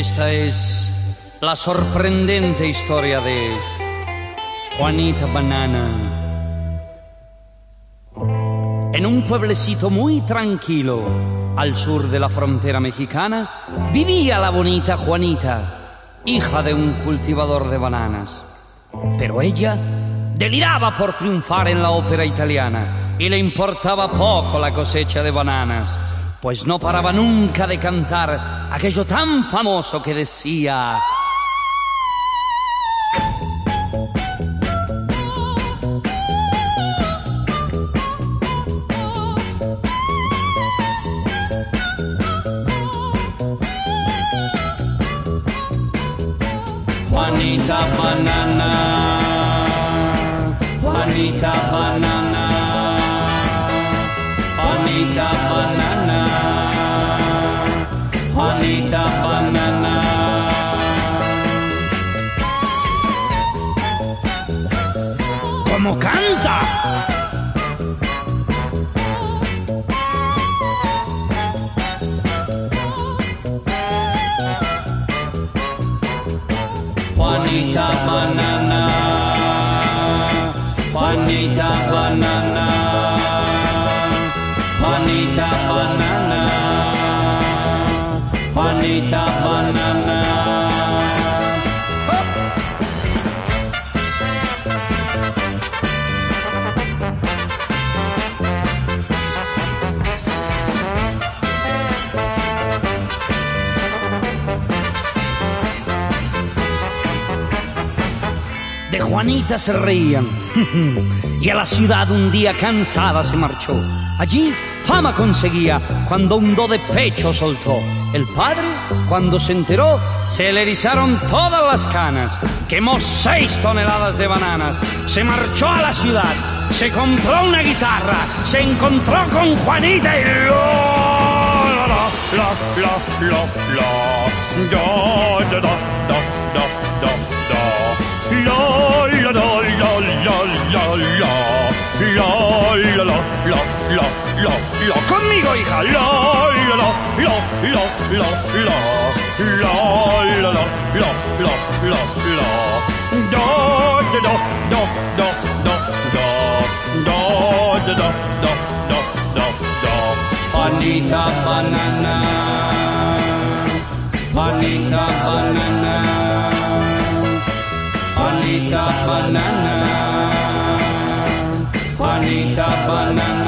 Esta es la sorprendente historia de Juanita Banana. En un pueblecito muy tranquilo al sur de la frontera mexicana vivía la bonita Juanita, hija de un cultivador de bananas. Pero ella deliraba por triunfar en la ópera italiana y le importaba poco la cosecha de bananas pues no paraba nunca de cantar aquello tan famoso que decía... Juanita Banana, Juanita Banana, Juanita Banana. Juanita Banana. ¡Cómo canta! Juanita Banana. Juanita Banana. Juanita Banana. Juanita Banana. De Juanita se reían y a la ciudad un día cansada se marchó. Allí fama conseguía cuando un do de pecho soltó. El padre, cuando se enteró, se le erizaron todas las canas. Quemó seis toneladas de bananas. Se marchó a la ciudad. Se compró una guitarra. Se encontró con Juanita y lo, lo, lo, lo, do, do, do. Lo, lo, lo, lo, lo, lo. Conmigo, hija. Lo, lo, lo, lo, lo, lo, lo. Lo, lo, lo, lo, lo, lo, lo. Do, do, do, do, do, do, do. Do, do, do, do, do, do, do. Juanita banana. Juanita banana. Juanita banana. Juanita banana.